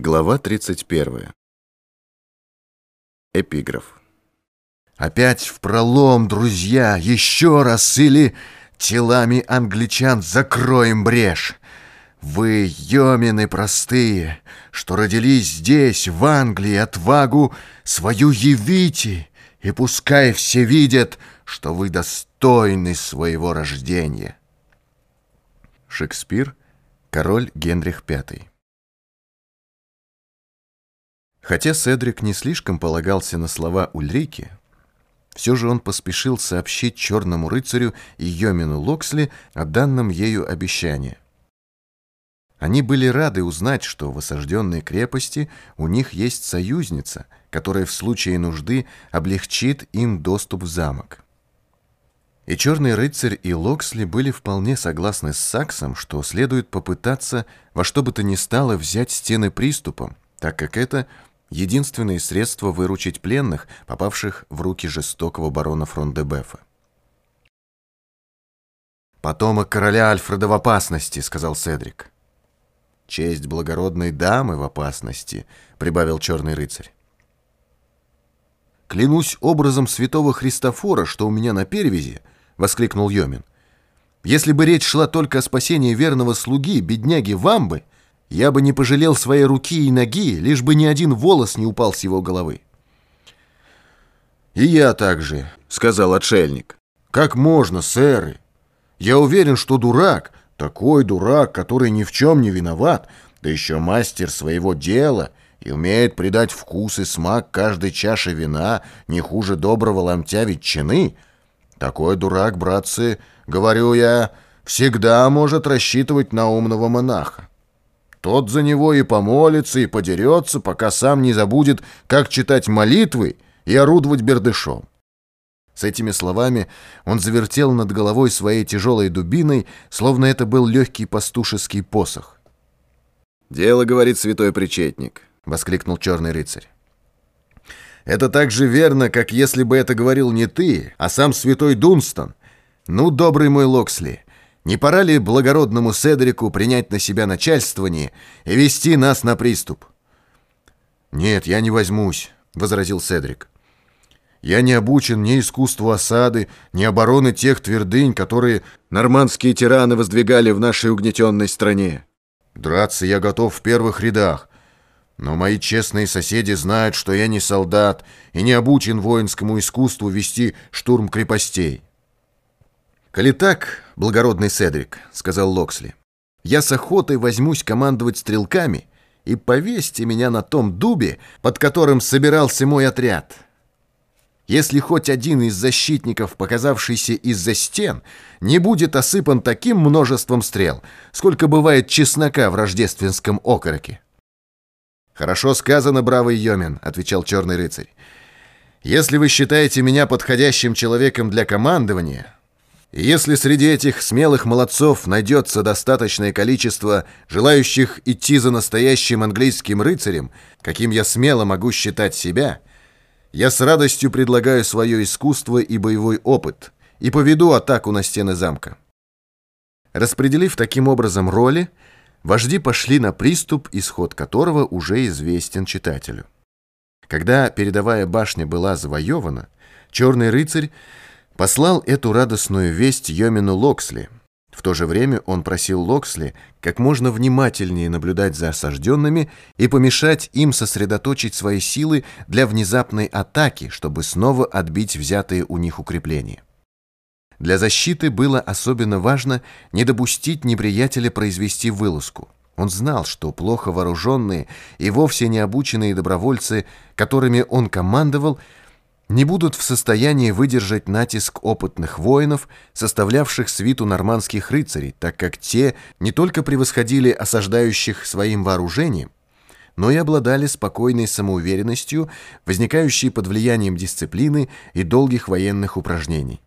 Глава 31. Эпиграф. Опять в пролом, друзья, еще раз или телами англичан закроем брешь. Вы, йомины простые, что родились здесь, в Англии, отвагу свою явите, и пускай все видят, что вы достойны своего рождения. Шекспир, король Генрих V. Хотя Седрик не слишком полагался на слова Ульрики, все же он поспешил сообщить черному рыцарю и Йомину Локсли о данном ею обещании. Они были рады узнать, что в осажденной крепости у них есть союзница, которая в случае нужды облегчит им доступ в замок. И черный рыцарь и Локсли были вполне согласны с Саксом, что следует попытаться во что бы то ни стало взять стены приступом, так как это единственное средство выручить пленных, попавших в руки жестокого барона Фрондебефа. «Потомок короля Альфреда в опасности», — сказал Седрик. «Честь благородной дамы в опасности», — прибавил черный рыцарь. «Клянусь образом святого Христофора, что у меня на перевязи», — воскликнул Йомин. «Если бы речь шла только о спасении верного слуги, бедняги Вамбы, — я бы не пожалел своей руки и ноги, лишь бы ни один волос не упал с его головы. «И я также», — сказал отшельник. «Как можно, сэры? Я уверен, что дурак, такой дурак, который ни в чем не виноват, да еще мастер своего дела и умеет придать вкус и смак каждой чаше вина не хуже доброго ломтя ветчины, такой дурак, братцы, говорю я, всегда может рассчитывать на умного монаха. Тот за него и помолится, и подерется, пока сам не забудет, как читать молитвы и орудовать бердышом. С этими словами он завертел над головой своей тяжелой дубиной, словно это был легкий пастушеский посох. «Дело, — говорит святой причетник, — воскликнул черный рыцарь. Это так же верно, как если бы это говорил не ты, а сам святой Дунстон. Ну, добрый мой Локсли, не пора ли благородному Седрику принять на себя начальствование и вести нас на приступ? «Нет, я не возьмусь», — возразил Седрик. «Я не обучен ни искусству осады, ни обороны тех твердынь, которые нормандские тираны воздвигали в нашей угнетенной стране. Драться я готов в первых рядах, но мои честные соседи знают, что я не солдат и не обучен воинскому искусству вести штурм крепостей. «Коли так, благородный Седрик», — сказал Локсли, «я с охотой возьмусь командовать стрелками и повесьте меня на том дубе, под которым собирался мой отряд. Если хоть один из защитников, показавшийся из-за стен, не будет осыпан таким множеством стрел, сколько бывает чеснока в рождественском окороке». «Хорошо сказано, бравый Йомин», — отвечал черный рыцарь. «Если вы считаете меня подходящим человеком для командования...» если среди этих смелых молодцов найдется достаточное количество желающих идти за настоящим английским рыцарем, каким я смело могу считать себя, я с радостью предлагаю свое искусство и боевой опыт и поведу атаку на стены замка. Распределив таким образом роли, вожди пошли на приступ, исход которого уже известен читателю. Когда передовая башня была завоевана, черный рыцарь послал эту радостную весть Йомину Локсли. В то же время он просил Локсли как можно внимательнее наблюдать за осажденными и помешать им сосредоточить свои силы для внезапной атаки, чтобы снова отбить взятые у них укрепления. Для защиты было особенно важно не допустить неприятеля произвести вылазку. Он знал, что плохо вооруженные и вовсе не обученные добровольцы, которыми он командовал, не будут в состоянии выдержать натиск опытных воинов, составлявших свиту нормандских рыцарей, так как те не только превосходили осаждающих своим вооружением, но и обладали спокойной самоуверенностью, возникающей под влиянием дисциплины и долгих военных упражнений.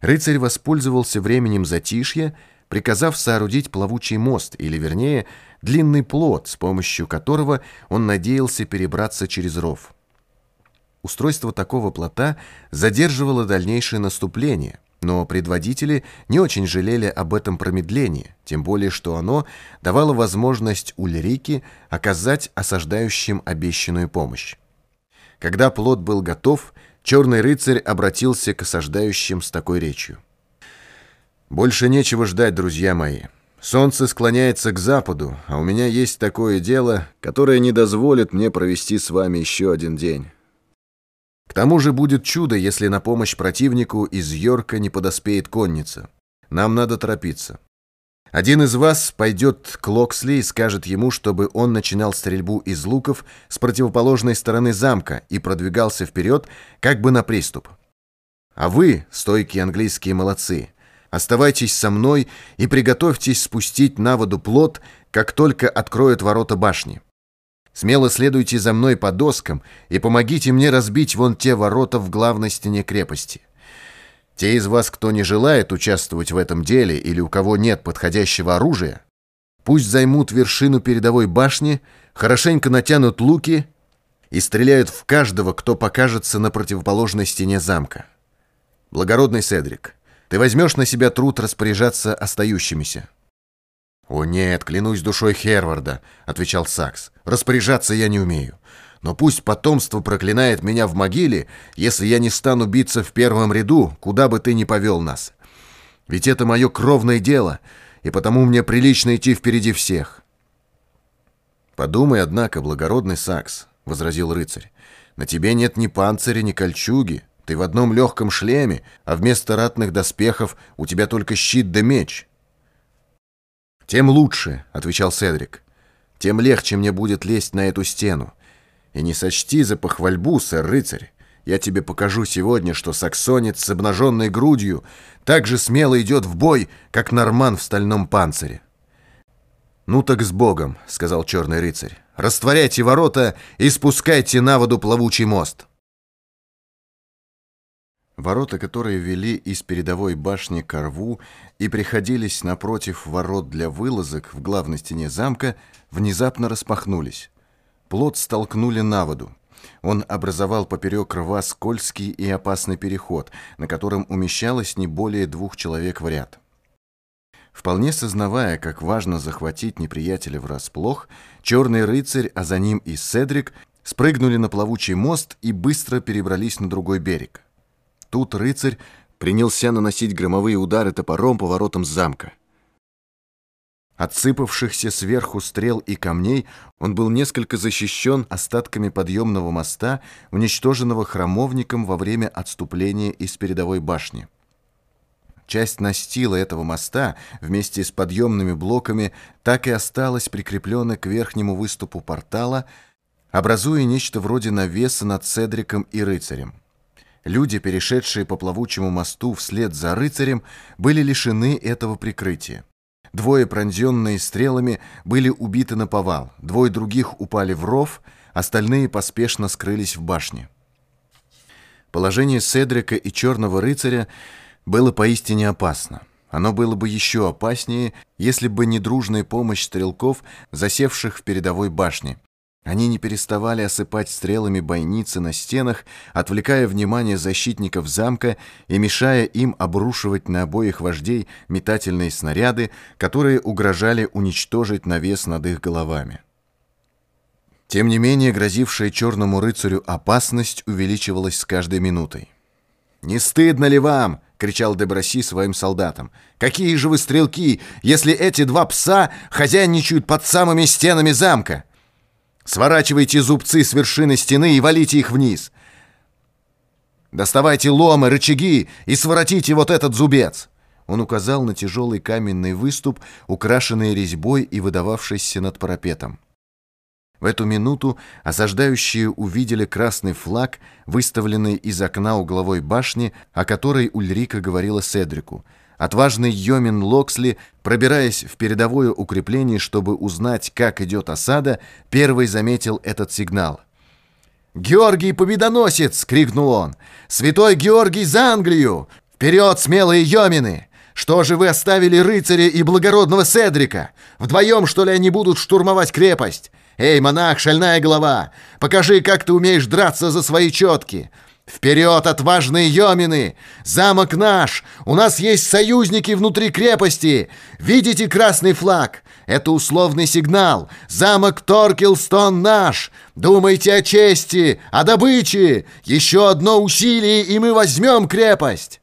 Рыцарь воспользовался временем затишья, приказав соорудить плавучий мост, или, вернее, длинный плот, с помощью которого он надеялся перебраться через ров. Устройство такого плота задерживало дальнейшее наступление, Но предводители не очень жалели об этом промедлении, тем более что оно давало возможность Ульрике оказать осаждающим обещанную помощь. Когда плод был готов, черный рыцарь обратился к осаждающим с такой речью. «Больше нечего ждать, друзья мои. Солнце склоняется к западу, а у меня есть такое дело, которое не дозволит мне провести с вами еще один день». К тому же будет чудо, если на помощь противнику из Йорка не подоспеет конница. Нам надо торопиться. Один из вас пойдет к Локсли и скажет ему, чтобы он начинал стрельбу из луков с противоположной стороны замка и продвигался вперед, как бы на приступ. А вы, стойкие английские молодцы, оставайтесь со мной и приготовьтесь спустить на воду плот, как только откроют ворота башни. Смело следуйте за мной по доскам и помогите мне разбить вон те ворота в главной стене крепости. Те из вас, кто не желает участвовать в этом деле или у кого нет подходящего оружия, пусть займут вершину передовой башни, хорошенько натянут луки и стреляют в каждого, кто покажется на противоположной стене замка. Благородный Седрик, ты возьмешь на себя труд распоряжаться остающимися. «О нет, клянусь душой Херварда», — отвечал Сакс. «Распоряжаться я не умею. Но пусть потомство проклинает меня в могиле, если я не стану биться в первом ряду, куда бы ты ни повел нас. Ведь это мое кровное дело, и потому мне прилично идти впереди всех». «Подумай, однако, благородный Сакс», — возразил рыцарь. «На тебе нет ни панциря, ни кольчуги. Ты в одном легком шлеме, а вместо ратных доспехов у тебя только щит да меч». «Тем лучше», — отвечал Седрик. «Тем легче мне будет лезть на эту стену. И не сочти за похвальбу, сэр-рыцарь. Я тебе покажу сегодня, что саксонец с обнаженной грудью так же смело идет в бой, как норман в стальном панцире». «Ну так с Богом», — сказал черный рыцарь. «Растворяйте ворота и спускайте на воду плавучий мост». Ворота, которые вели из передовой башни к рву и приходились напротив ворот для вылазок в главной стене замка, внезапно распахнулись. Плот столкнули на воду. Он образовал поперек рва скользкий и опасный переход, на котором умещалось не более двух человек в ряд. Вполне сознавая, как важно захватить неприятеля врасплох, черный рыцарь, а за ним и Седрик, спрыгнули на плавучий мост и быстро перебрались на другой берег. Тут рыцарь принялся наносить громовые удары топором по воротам замка. Отсыпавшихся сверху стрел и камней он был несколько защищен остатками подъемного моста, уничтоженного храмовником во время отступления из передовой башни. Часть настила этого моста вместе с подъемными блоками так и осталась прикрепленной к верхнему выступу портала, образуя нечто вроде навеса над Седриком и рыцарем. Люди, перешедшие по плавучему мосту вслед за рыцарем, были лишены этого прикрытия. Двое, пронзенные стрелами, были убиты на повал, двое других упали в ров, остальные поспешно скрылись в башне. Положение Седрика и Черного рыцаря было поистине опасно. Оно было бы еще опаснее, если бы не дружная помощь стрелков, засевших в передовой башне, они не переставали осыпать стрелами бойницы на стенах, отвлекая внимание защитников замка и мешая им обрушивать на обоих вождей метательные снаряды, которые угрожали уничтожить навес над их головами. Тем не менее, грозившая черному рыцарю опасность увеличивалась с каждой минутой. «Не стыдно ли вам?» — кричал Деброси своим солдатам. «Какие же вы стрелки, если эти два пса хозяйничают под самыми стенами замка?» Сворачивайте зубцы с вершины стены и валите их вниз. Доставайте ломы, рычаги и своротите вот этот зубец. Он указал на тяжелый каменный выступ, украшенный резьбой и выдававшийся над парапетом. В эту минуту осаждающие увидели красный флаг, выставленный из окна угловой башни, о которой Ульрика говорила Седрику — Отважный Йомин Локсли, пробираясь в передовое укрепление, чтобы узнать, как идет осада, первый заметил этот сигнал. «Георгий Победоносец!» — крикнул он. «Святой Георгий за Англию! Вперед, смелые Йомины! Что же вы оставили рыцаря и благородного Седрика? Вдвоем, что ли, они будут штурмовать крепость? Эй, монах, шальная голова, покажи, как ты умеешь драться за свои четки!» Вперед, отважные йомины! Замок наш! У нас есть союзники внутри крепости! Видите красный флаг? Это условный сигнал. Замок Торкелстон наш! Думайте о чести, о добыче! Еще одно усилие, и мы возьмем крепость!»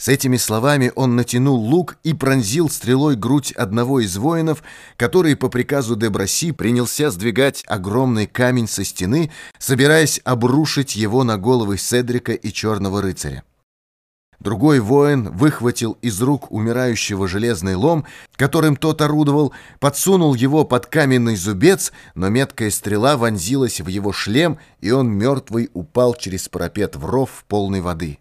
С этими словами он натянул лук и пронзил стрелой грудь одного из воинов, который по приказу Деброси принялся сдвигать огромный камень со стены, собираясь обрушить его на головы Седрика и Черного рыцаря. Другой воин выхватил из рук умирающего железный лом, которым тот орудовал, подсунул его под каменный зубец, но меткая стрела вонзилась в его шлем, и он мертвый упал через парапет в ров полной воды.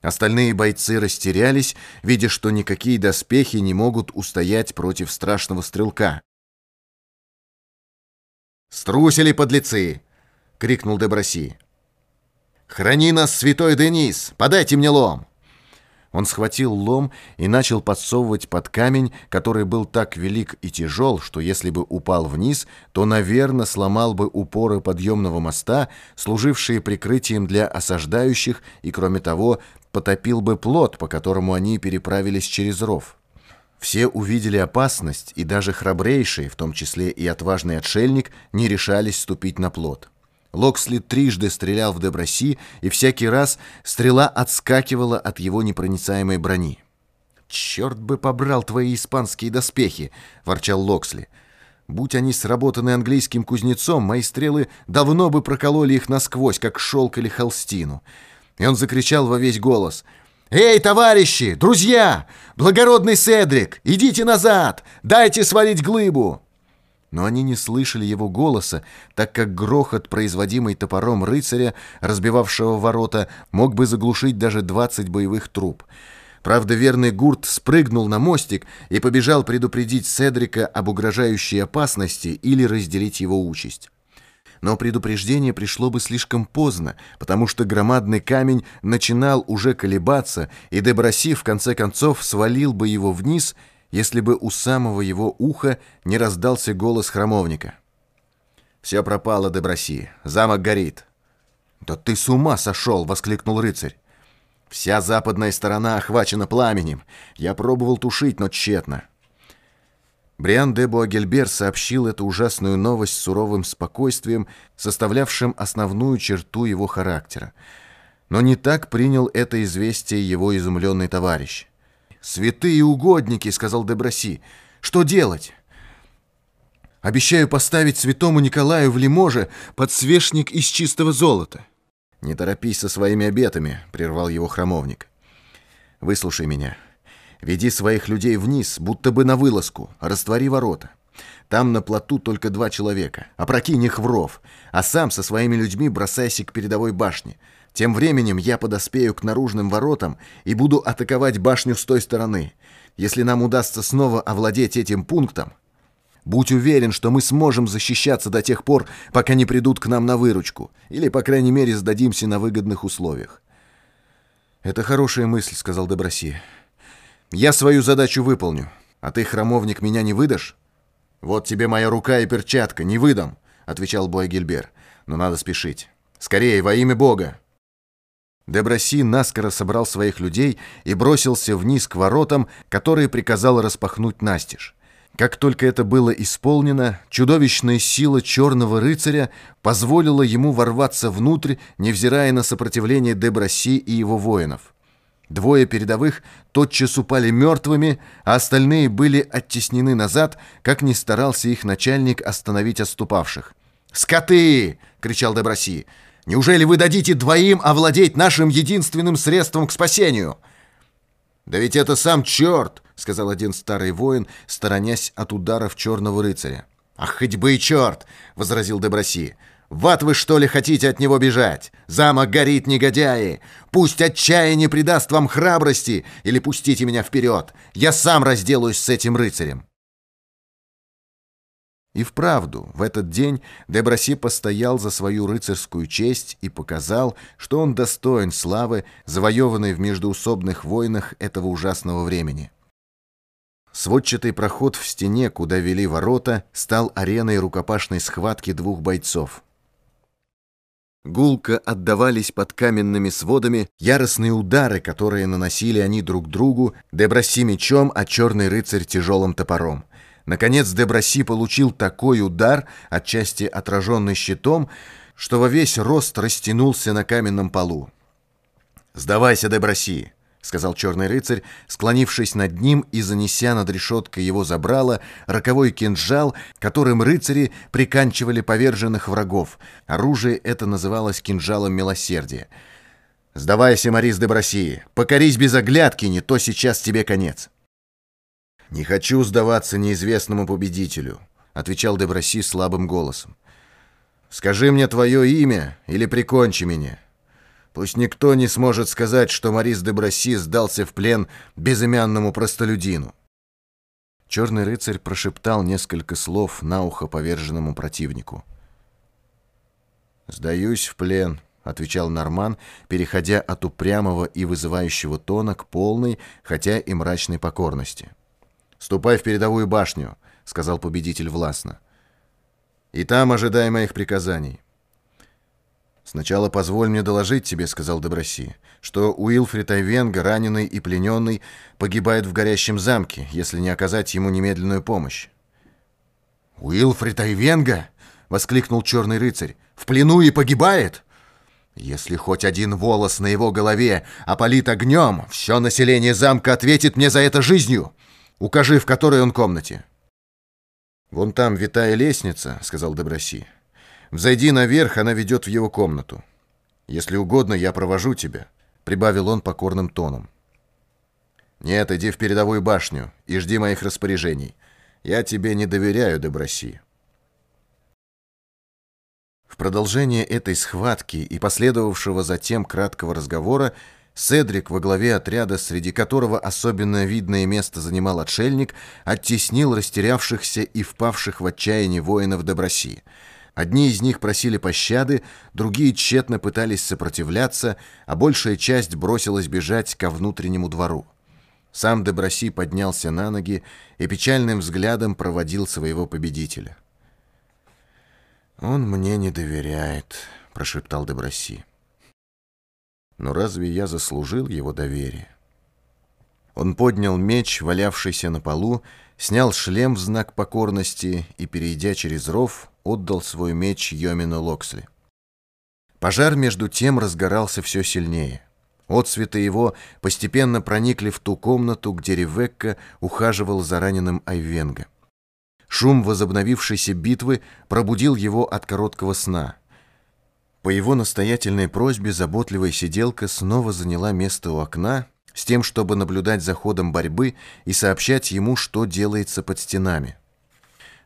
Остальные бойцы растерялись, видя, что никакие доспехи не могут устоять против страшного стрелка. «Струсили подлецы!» — крикнул Деброси. «Храни нас, святой Денис! Подайте мне лом!» Он схватил лом и начал подсовывать под камень, который был так велик и тяжел, что если бы упал вниз, то, наверное, сломал бы упоры подъемного моста, служившие прикрытием для осаждающих, и, кроме того, потопил бы плот, по которому они переправились через ров. Все увидели опасность, и даже храбрейшие, в том числе и отважный отшельник, не решались ступить на плот. Локсли трижды стрелял в Деброси, и всякий раз стрела отскакивала от его непроницаемой брони. «Черт бы побрал твои испанские доспехи!» — ворчал Локсли. «Будь они сработаны английским кузнецом, мои стрелы давно бы прокололи их насквозь, как шелк или холстину». И он закричал во весь голос. «Эй, товарищи, друзья! Благородный Седрик, идите назад! Дайте свалить глыбу!» Но они не слышали его голоса, так как грохот, производимый топором рыцаря, разбивавшего ворота, мог бы заглушить даже двадцать боевых труб. Правда, верный Гурт спрыгнул на мостик и побежал предупредить Седрика об угрожающей опасности или разделить его участь. Но предупреждение пришло бы слишком поздно, потому что громадный камень начинал уже колебаться, и Деброси в конце концов свалил бы его вниз — если бы у самого его уха не раздался голос храмовника. «Все пропало, Деброси, замок горит». «Да ты с ума сошел!» — воскликнул рыцарь. «Вся западная сторона охвачена пламенем. Я пробовал тушить, но тщетно». Бриан де Буагельбер сообщил эту ужасную новость суровым спокойствием, составлявшим основную черту его характера. Но не так принял это известие его изумленный товарищ. «Святые угодники», — сказал Деброси. «Что делать?» «Обещаю поставить святому Николаю в Лиможе подсвечник из чистого золота». «Не торопись со своими обетами», — прервал его храмовник. «Выслушай меня. Веди своих людей вниз, будто бы на вылазку, раствори ворота. Там на плоту только два человека. Опрокинь их в ров, а сам со своими людьми бросайся к передовой башне. Тем временем я подоспею к наружным воротам и буду атаковать башню с той стороны. Если нам удастся снова овладеть этим пунктом, будь уверен, что мы сможем защищаться до тех пор, пока не придут к нам на выручку, или, по крайней мере, сдадимся на выгодных условиях. «Это хорошая мысль», — сказал Деброси. «Я свою задачу выполню, а ты, храмовник, меня не выдашь?» «Вот тебе моя рука и перчатка, не выдам», — отвечал Буагильбер. «Но надо спешить. Скорее, во имя Бога!» Деброси наскоро собрал своих людей и бросился вниз к воротам, которые приказал распахнуть настежь. Как только это было исполнено, чудовищная сила черного рыцаря позволила ему ворваться внутрь, невзирая на сопротивление Деброси и его воинов. Двое передовых тотчас упали мертвыми, а остальные были оттеснены назад, как ни старался их начальник остановить отступавших. «Скоты!» — кричал Деброси. Неужели вы дадите двоим овладеть нашим единственным средством к спасению?» «Да ведь это сам черт!» — сказал один старый воин, сторонясь от ударов черного рыцаря. «Ах, хоть бы и черт!» — возразил Деброси. «Вот вы что ли хотите от него бежать? Замок горит, негодяи! Пусть отчаяние придаст вам храбрости, или пустите меня вперед! Я сам разделаюсь с этим рыцарем!» И вправду, в этот день Деброси постоял за свою рыцарскую честь и показал, что он достоин славы, завоеванной в междуусобных войнах этого ужасного времени. Сводчатый проход в стене, куда вели ворота, стал ареной рукопашной схватки двух бойцов — Гулко отдавались под каменными сводами яростные удары, которые наносили они друг другу, Деброси мечом, а черный рыцарь тяжелым топором. Наконец Деброси получил такой удар, отчасти отраженный щитом, что во весь рост растянулся на каменном полу. «Сдавайся, Деброси!» — сказал черный рыцарь, склонившись над ним и занеся над решеткой его забрала роковой кинжал, которым рыцари приканчивали поверженных врагов. Оружие это называлось кинжалом милосердия. «Сдавайся, Морис де Броси! Покорись без оглядки, не то сейчас тебе конец!» «Не хочу сдаваться неизвестному победителю», — отвечал де Броси слабым голосом. «Скажи мне твое имя или прикончи меня». Пусть никто не сможет сказать, что Морис де Бросси сдался в плен безымянному простолюдину. Черный рыцарь прошептал несколько слов на ухо поверженному противнику. «Сдаюсь в плен», — отвечал Норман, переходя от упрямого и вызывающего тона к полной, хотя и мрачной покорности. «Ступай в передовую башню», — сказал победитель властно. «И там ожидай моих приказаний». «Сначала позволь мне доложить тебе», — сказал Доброси, «что Уилфрид Айвенга, раненый и плененный, погибает в горящем замке, если не оказать ему немедленную помощь». «Уилфрид Айвенга?» — воскликнул черный рыцарь. «В плену и погибает?» «Если хоть один волос на его голове опалит огнем, все население замка ответит мне за это жизнью. Укажи, в которой он комнате». «Вон там витая лестница», — сказал Доброси. Взойди наверх, она ведет в его комнату. Если угодно, я провожу тебя», — прибавил он покорным тоном. «Нет, иди в передовую башню и жди моих распоряжений. Я тебе не доверяю, Деброси». В продолжение этой схватки и последовавшего затем краткого разговора Седрик во главе отряда, среди которого особенно видное место занимал отшельник, оттеснил растерявшихся и впавших в отчаяние воинов Деброси. Одни из них просили пощады, другие тщетно пытались сопротивляться, а большая часть бросилась бежать ко внутреннему двору. Сам Деброси поднялся на ноги и печальным взглядом проводил своего победителя. «Он мне не доверяет», — прошептал Деброси. «Но разве я заслужил его доверие?» Он поднял меч, валявшийся на полу, снял шлем в знак покорности и, перейдя через ров, отдал свой меч Йомину Локсли. Пожар между тем разгорался все сильнее. Отцветы его постепенно проникли в ту комнату, где Ревекка ухаживал за раненым Айвенга. Шум возобновившейся битвы пробудил его от короткого сна. По его настоятельной просьбе заботливая сиделка снова заняла место у окна с тем, чтобы наблюдать за ходом борьбы и сообщать ему, что делается под стенами.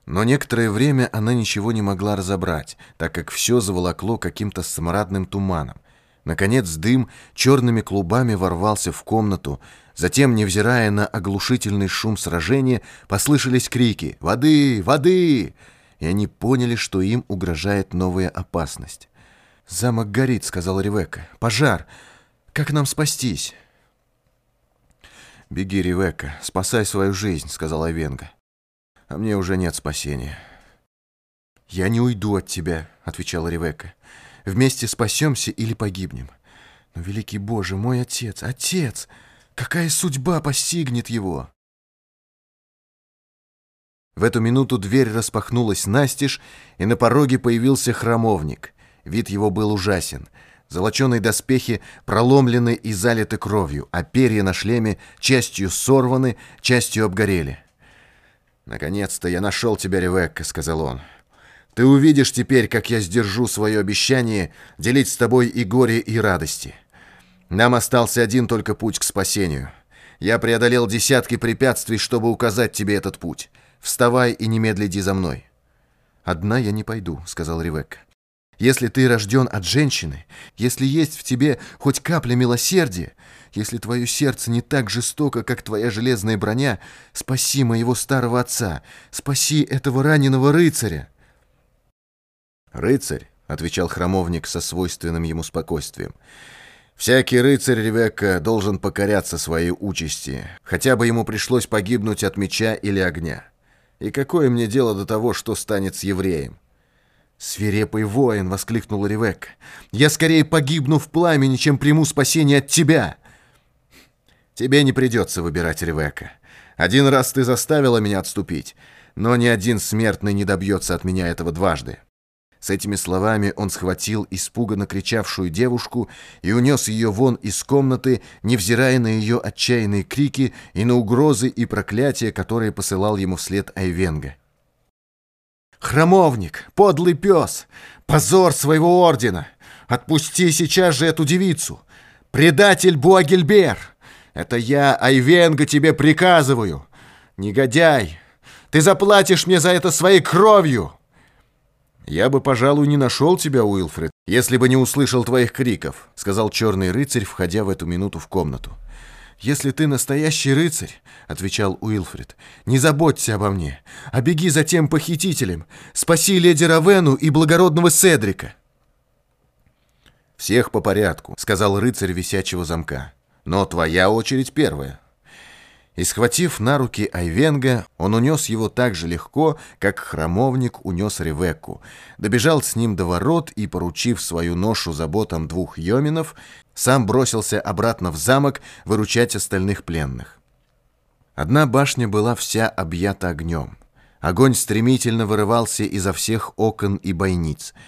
Но некоторое время она ничего не могла разобрать, так как все заволокло каким-то смрадным туманом. Наконец дым черными клубами ворвался в комнату, затем, невзирая на оглушительный шум сражения, послышались крики «Воды! Воды!» и они поняли, что им угрожает новая опасность. «Замок горит», — сказала Ревекка. «Пожар! Как нам спастись?» «Беги, Ревекка, спасай свою жизнь», — сказала Венга а мне уже нет спасения». «Я не уйду от тебя», — отвечала Ревекка. «Вместе спасемся или погибнем. Но, великий Боже, мой отец, отец! Какая судьба постигнет его?» В эту минуту дверь распахнулась настежь, и на пороге появился храмовник. Вид его был ужасен. Золоченые доспехи проломлены и залиты кровью, а перья на шлеме частью сорваны, частью обгорели. «Наконец-то я нашел тебя, Ревекка», — сказал он. «Ты увидишь теперь, как я сдержу свое обещание делить с тобой и горе, и радости. Нам остался один только путь к спасению. Я преодолел десятки препятствий, чтобы указать тебе этот путь. Вставай и немедля иди за мной». «Одна я не пойду», — сказал Ревекка. «Если ты рожден от женщины, если есть в тебе хоть капля милосердия, если твое сердце не так жестоко, как твоя железная броня, спаси моего старого отца, спаси этого раненого рыцаря!» «Рыцарь», — отвечал храмовник со свойственным ему спокойствием, «всякий рыцарь Ревекка должен покоряться своей участи, хотя бы ему пришлось погибнуть от меча или огня. И какое мне дело до того, что станет с евреем? «Свирепый воин!» — воскликнула Ревекка. «Я скорее погибну в пламени, чем приму спасение от тебя!» «Тебе не придется выбирать, Ревекка. Один раз ты заставила меня отступить, но ни один смертный не добьется от меня этого дважды». С этими словами он схватил испуганно кричавшую девушку и унес ее вон из комнаты, невзирая на ее отчаянные крики и на угрозы и проклятия, которые посылал ему вслед Айвенга. «Храмовник! Подлый пес! Позор своего ордена! Отпусти сейчас же эту девицу! Предатель Буагельбер! Это я, Айвенга, тебе приказываю! Негодяй! Ты заплатишь мне за это своей кровью!» «Я бы, пожалуй, не нашел тебя, Уилфред, если бы не услышал твоих криков», сказал черный рыцарь, входя в эту минуту в комнату. «Если ты настоящий рыцарь», — отвечал Уилфред, — «не заботься обо мне, а беги за тем похитителем, спаси леди Равену и благородного Седрика». «Всех по порядку», — сказал рыцарь висячего замка. «Но твоя очередь первая». И, схватив на руки Айвенга, он унес его так же легко, как храмовник унес Ревекку, добежал с ним до ворот и, поручив свою ношу заботам двух йоминов, сам бросился обратно в замок выручать остальных пленных. Одна башня была вся объята огнем. Огонь стремительно вырывался изо всех окон и бойниц —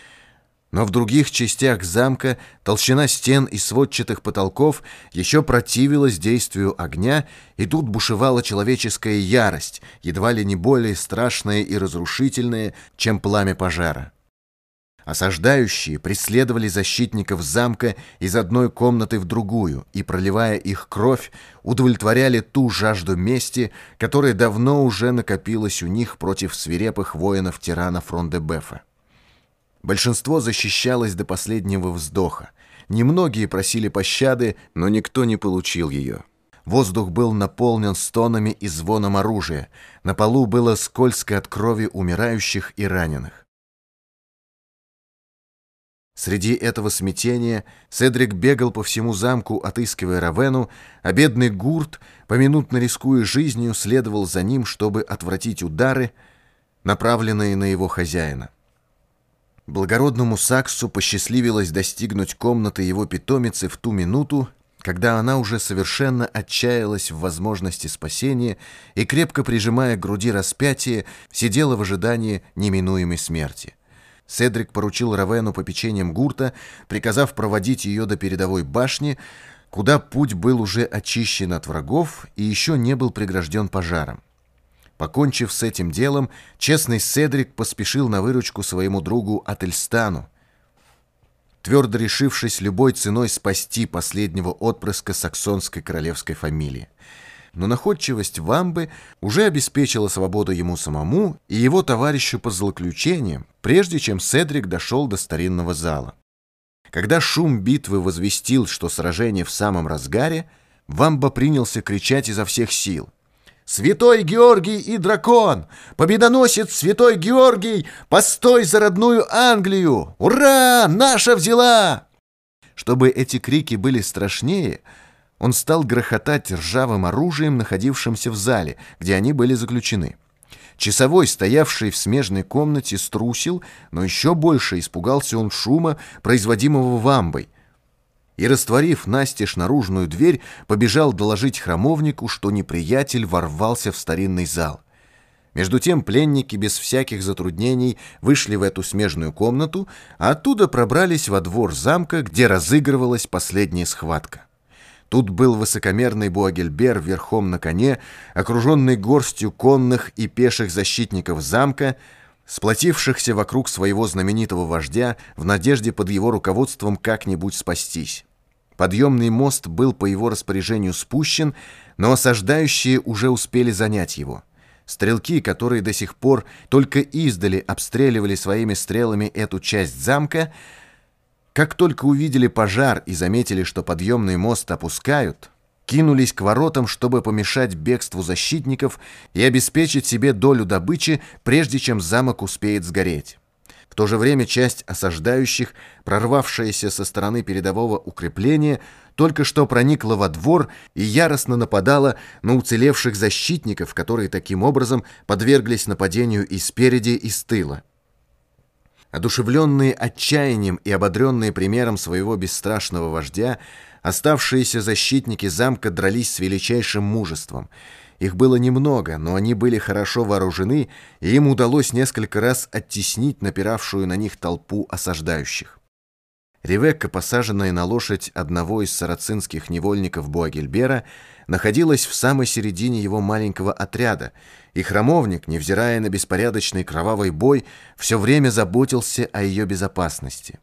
но в других частях замка толщина стен и сводчатых потолков еще противилась действию огня, и тут бушевала человеческая ярость, едва ли не более страшная и разрушительная, чем пламя пожара. Осаждающие преследовали защитников замка из одной комнаты в другую и, проливая их кровь, удовлетворяли ту жажду мести, которая давно уже накопилась у них против свирепых воинов-тирана Фрондебефа. Большинство защищалось до последнего вздоха. Немногие просили пощады, но никто не получил ее. Воздух был наполнен стонами и звоном оружия. На полу было скользко от крови умирающих и раненых. Среди этого смятения Седрик бегал по всему замку, отыскивая Равену, а бедный Гурт, поминутно рискуя жизнью, следовал за ним, чтобы отвратить удары, направленные на его хозяина. Благородному Саксу посчастливилось достигнуть комнаты его питомицы в ту минуту, когда она уже совершенно отчаялась в возможности спасения и, крепко прижимая к груди распятие, сидела в ожидании неминуемой смерти. Седрик поручил Равену попечением гурта, приказав проводить ее до передовой башни, куда путь был уже очищен от врагов и еще не был прегражден пожаром. Покончив с этим делом, честный Седрик поспешил на выручку своему другу Ательстану, твердо решившись любой ценой спасти последнего отпрыска саксонской королевской фамилии. Но находчивость Вамбы уже обеспечила свободу ему самому и его товарищу по злоключениям, прежде чем Седрик дошел до старинного зала. Когда шум битвы возвестил, что сражение в самом разгаре, Вамба принялся кричать изо всех сил. Святой Георгий и дракон! Победоносец Святой Георгий! Постой за родную Англию! Ура! Наша взяла!» Чтобы эти крики были страшнее, он стал грохотать ржавым оружием, находившимся в зале, где они были заключены. Часовой, стоявший в смежной комнате, струсил, но еще больше испугался он шума, производимого вамбой, и, растворив настежь наружную дверь, побежал доложить храмовнику, что неприятель ворвался в старинный зал. Между тем пленники без всяких затруднений вышли в эту смежную комнату, а оттуда пробрались во двор замка, где разыгрывалась последняя схватка. Тут был высокомерный Буагельбер верхом на коне, окруженный горстью конных и пеших защитников замка, сплотившихся вокруг своего знаменитого вождя в надежде под его руководством как-нибудь спастись. Подъемный мост был по его распоряжению спущен, но осаждающие уже успели занять его. Стрелки, которые до сих пор только издали обстреливали своими стрелами эту часть замка, как только увидели пожар и заметили, что подъемный мост опускают, кинулись к воротам, чтобы помешать бегству защитников и обеспечить себе долю добычи, прежде чем замок успеет сгореть. В то же время часть осаждающих, прорвавшаяся со стороны передового укрепления, только что проникла во двор и яростно нападала на уцелевших защитников, которые таким образом подверглись нападению и спереди, и с тыла. Одушевленные отчаянием и ободренные примером своего бесстрашного вождя, оставшиеся защитники замка дрались с величайшим мужеством. Их было немного, но они были хорошо вооружены, и им удалось несколько раз оттеснить напиравшую на них толпу осаждающих. Ревекка, посаженная на лошадь одного из сарацинских невольников Буагельбера, находилась в самой середине его маленького отряда, и храмовник, невзирая на беспорядочный кровавый бой, все время заботился о ее безопасности.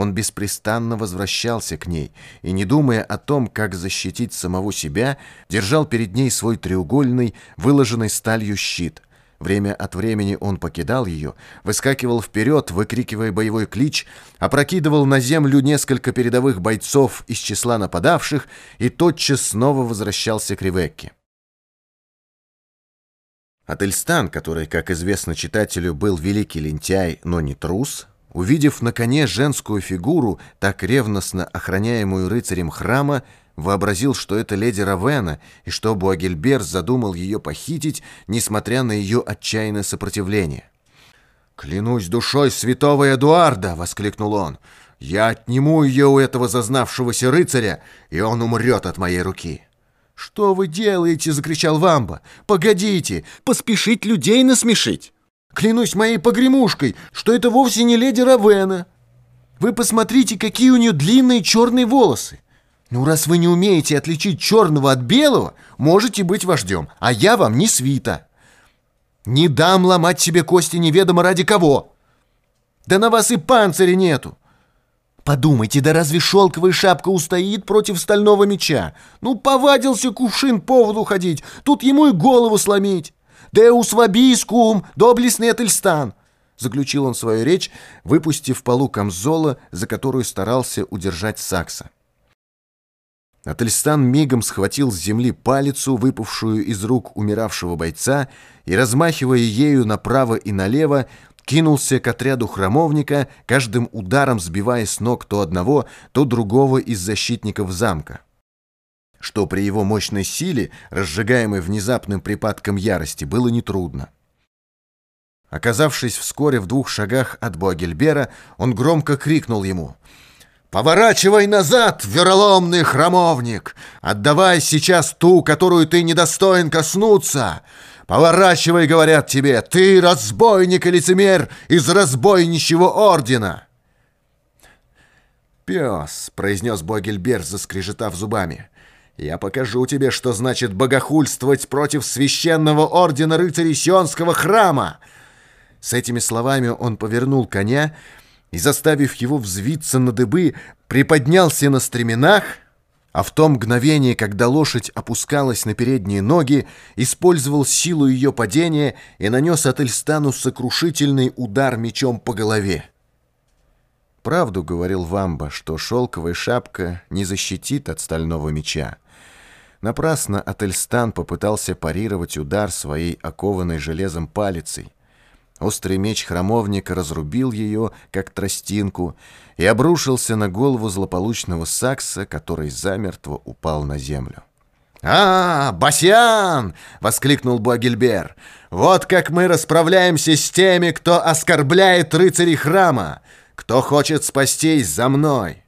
Он беспрестанно возвращался к ней и, не думая о том, как защитить самого себя, держал перед ней свой треугольный, выложенный сталью щит — Время от времени он покидал ее, выскакивал вперед, выкрикивая боевой клич, опрокидывал на землю несколько передовых бойцов из числа нападавших и тотчас снова возвращался к Ревекке. Ательстан, который, как известно читателю, был великий лентяй, но не трус, увидев на коне женскую фигуру, так ревностно охраняемую рыцарем храма, вообразил, что это леди Равена, и что Буагельбер задумал ее похитить, несмотря на ее отчаянное сопротивление. «Клянусь душой святого Эдуарда!» — воскликнул он. «Я отниму ее у этого зазнавшегося рыцаря, и он умрет от моей руки!» «Что вы делаете?» — закричал Вамба. «Погодите! Поспешить людей насмешить! Клянусь моей погремушкой, что это вовсе не леди Равена! Вы посмотрите, какие у нее длинные черные волосы! Ну, раз вы не умеете отличить черного от белого, можете быть вождем, а я вам не свита. Не дам ломать себе кости неведомо ради кого. Да на вас и панциря нету. Подумайте, да разве шелковая шапка устоит против стального меча? Ну, повадился кувшин поводу ходить, тут ему и голову сломить. «Деус вобискум, доблестный Этельстан!» Заключил он свою речь, выпустив полу камзола, за которую старался удержать Сакса. Ательстан мигом схватил с земли палицу, выпавшую из рук умиравшего бойца, и, размахивая ею направо и налево, кинулся к отряду храмовника, каждым ударом сбивая с ног то одного, то другого из защитников замка. Что при его мощной силе, разжигаемой внезапным припадком ярости, было нетрудно. Оказавшись вскоре в двух шагах от Буагельбера, он громко крикнул ему — Поворачивай назад, вероломный храмовник! Отдавай сейчас ту, которую ты недостоин коснуться! Поворачивай, говорят тебе, ты разбойник и лицемер из разбойничьего ордена!» «Пес», — произнес Богельбер, заскрежетав зубами, — «я покажу тебе, что значит богохульствовать против священного ордена рыцарей Сионского храма!» С этими словами он повернул коня, и, заставив его взвиться на дыбы, приподнялся на стременах, а в том мгновении, когда лошадь опускалась на передние ноги, использовал силу ее падения и нанес Ательстану сокрушительный удар мечом по голове. «Правду, — говорил Вамба, — что шелковая шапка не защитит от стального меча. Напрасно Ательстан попытался парировать удар своей окованной железом палицей. Острый меч храмовника разрубил ее, как тростинку, и обрушился на голову злополучного сакса, который замертво упал на землю. «А, Басян!» — воскликнул Буагильбер. «Вот как мы расправляемся с теми, кто оскорбляет рыцарей храма! Кто хочет спастись за мной!»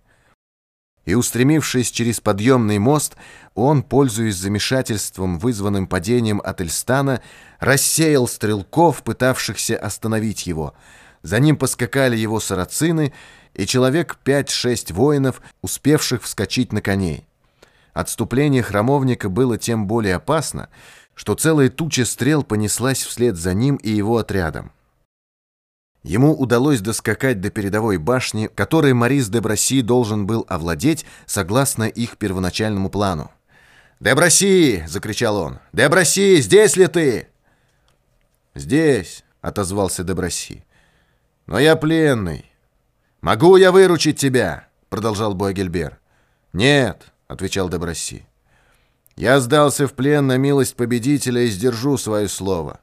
И, устремившись через подъемный мост, он, пользуясь замешательством, вызванным падением от Эльстана, рассеял стрелков, пытавшихся остановить его. За ним поскакали его сарацины и человек пять-шесть воинов, успевших вскочить на коней. Отступление храмовника было тем более опасно, что целая туча стрел понеслась вслед за ним и его отрядом. Ему удалось доскакать до передовой башни, которой Марис де Браси должен был овладеть согласно их первоначальному плану. «Де Браси!» — закричал он. «Де Браси, здесь ли ты?» «Здесь», — отозвался де Браси. «Но я пленный. Могу я выручить тебя?» — продолжал Бойгельбер. «Нет», — отвечал де Браси. «Я сдался в плен на милость победителя и сдержу свое слово.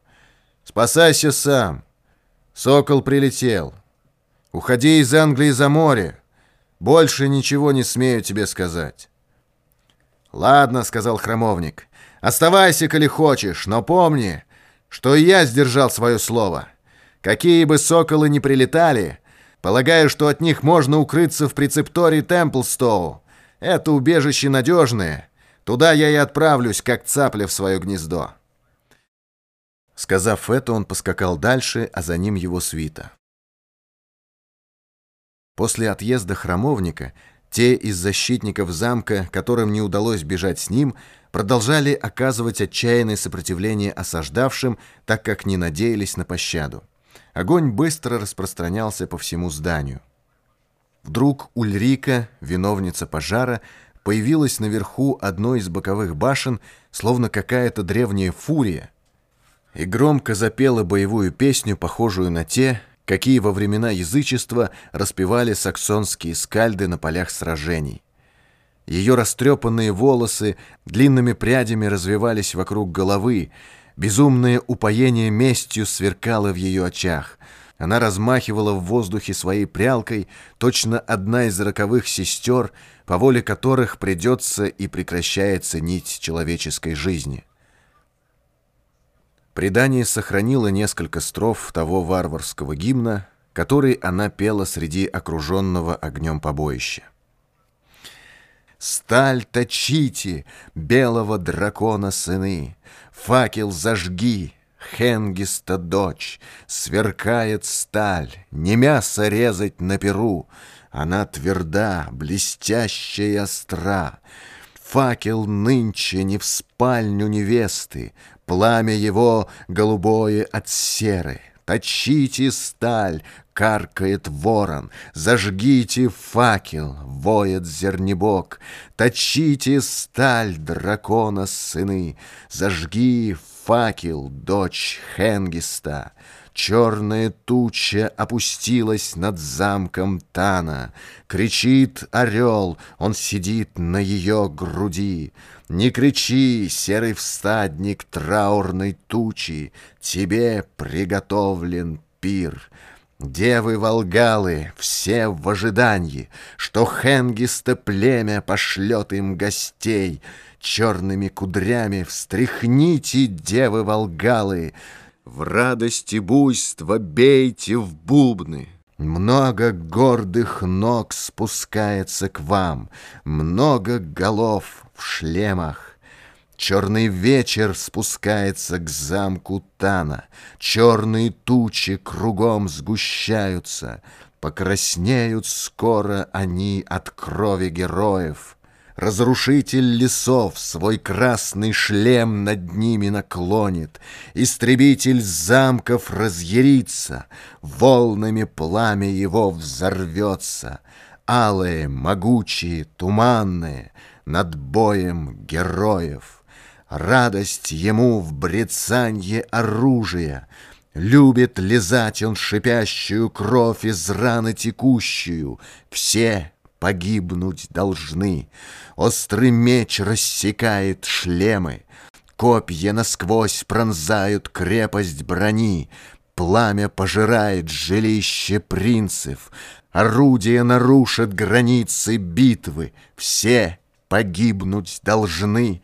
Спасайся сам». Сокол прилетел. Уходи из Англии за море. Больше ничего не смею тебе сказать. Ладно, сказал храмовник. Оставайся, коли хочешь, но помни, что я сдержал свое слово. Какие бы соколы ни прилетали, Полагаю, что от них можно укрыться в прецептории Темплстоу. Это убежище надежное. Туда я и отправлюсь, как цапля в свое гнездо». Сказав это, он поскакал дальше, а за ним его свита. После отъезда храмовника те из защитников замка, которым не удалось бежать с ним, продолжали оказывать отчаянное сопротивление осаждавшим, так как не надеялись на пощаду. Огонь быстро распространялся по всему зданию. Вдруг Ульрика, виновница пожара, появилась наверху одной из боковых башен, словно какая-то древняя фурия, и громко запела боевую песню, похожую на те, какие во времена язычества распевали саксонские скальды на полях сражений. Ее растрепанные волосы длинными прядями развивались вокруг головы, безумное упоение местью сверкало в ее очах. Она размахивала в воздухе своей прялкой, точно одна из роковых сестер, по воле которых придется и прекращается нить человеческой жизни. Предание сохранило несколько строф того варварского гимна, который она пела среди окруженного огнем побоища. «Сталь точите, белого дракона сыны, факел зажги, Хенгиста дочь, сверкает сталь, не мясо резать на перу, она тверда, блестящая остра, Факел нынче не в спальню невесты, Пламя его голубое от серы. Точите сталь, каркает ворон, Зажгите факел, воет зернебок, Точите сталь дракона сыны, Зажги факел, дочь Хенгиста. Черная туча опустилась над замком Тана. Кричит орел, он сидит на ее груди. Не кричи, серый всадник траурной тучи, Тебе приготовлен пир. Девы Волгалы, все в ожидании, Что Хенгиста племя пошлет им гостей. Черными кудрями встряхните, девы Волгалы, В радости буйства бейте в бубны. Много гордых ног спускается к вам, Много голов в шлемах. Черный вечер спускается к замку Тана, Черные тучи кругом сгущаются, Покраснеют скоро они от крови героев. Разрушитель лесов свой красный шлем над ними наклонит, Истребитель замков разъярится, Волнами пламя его взорвется, Алые, могучие, туманные, Над боем героев. Радость ему в брецанье оружия, Любит лизать он шипящую кровь из раны текущую, Все погибнуть должны. Острый меч рассекает шлемы, Копья насквозь пронзают крепость брони, Пламя пожирает жилище принцев, Орудия нарушат границы битвы, Все погибнуть должны.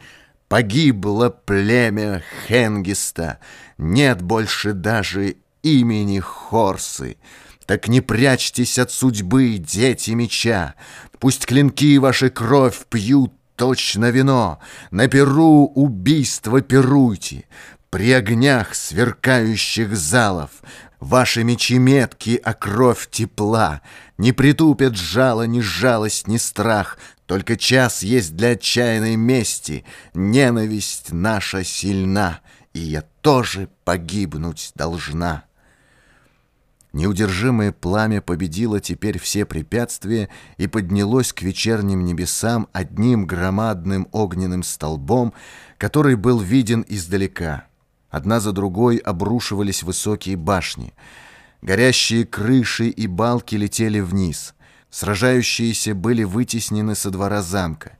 Погибло племя Хенгиста, Нет больше даже имени Хорсы. Так не прячьтесь от судьбы, дети меча, Пусть клинки ваши кровь пьют точно вино, На перу убийства перуйте, При огнях сверкающих залов, Ваши мечи метки, а кровь тепла, Не притупят жало ни жалость, ни страх, Только час есть для отчаянной мести, Ненависть наша сильна, И я тоже погибнуть должна. Неудержимое пламя победило теперь все препятствия и поднялось к вечерним небесам одним громадным огненным столбом, который был виден издалека. Одна за другой обрушивались высокие башни. Горящие крыши и балки летели вниз. Сражающиеся были вытеснены со двора замка.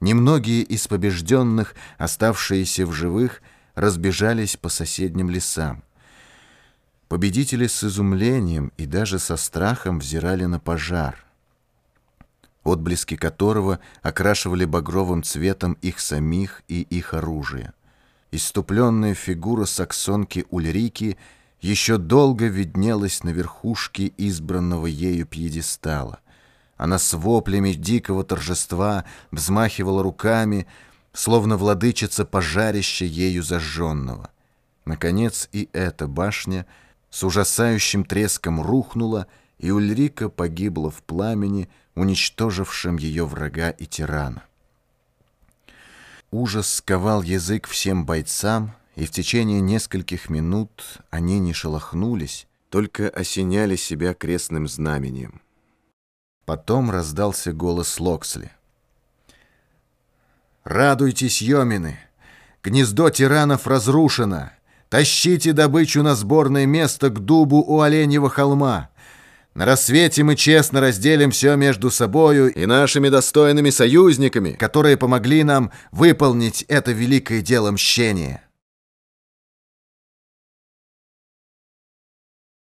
Немногие из побежденных, оставшиеся в живых, разбежались по соседним лесам. Победители с изумлением и даже со страхом взирали на пожар, отблески которого окрашивали багровым цветом их самих и их оружие. Иступленная фигура саксонки Ульрики еще долго виднелась на верхушке избранного ею пьедестала. Она с воплями дикого торжества взмахивала руками, словно владычица пожарища ею зажженного. Наконец и эта башня с ужасающим треском рухнула, и Ульрика погибла в пламени, уничтожившем ее врага и тирана. Ужас сковал язык всем бойцам, и в течение нескольких минут они не шелохнулись, только осеняли себя крестным знамением. Потом раздался голос Локсли. «Радуйтесь, Йомины! Гнездо тиранов разрушено! Тащите добычу на сборное место к дубу у Оленьего холма! На рассвете мы честно разделим все между собою и нашими достойными союзниками, которые помогли нам выполнить это великое дело мщения!»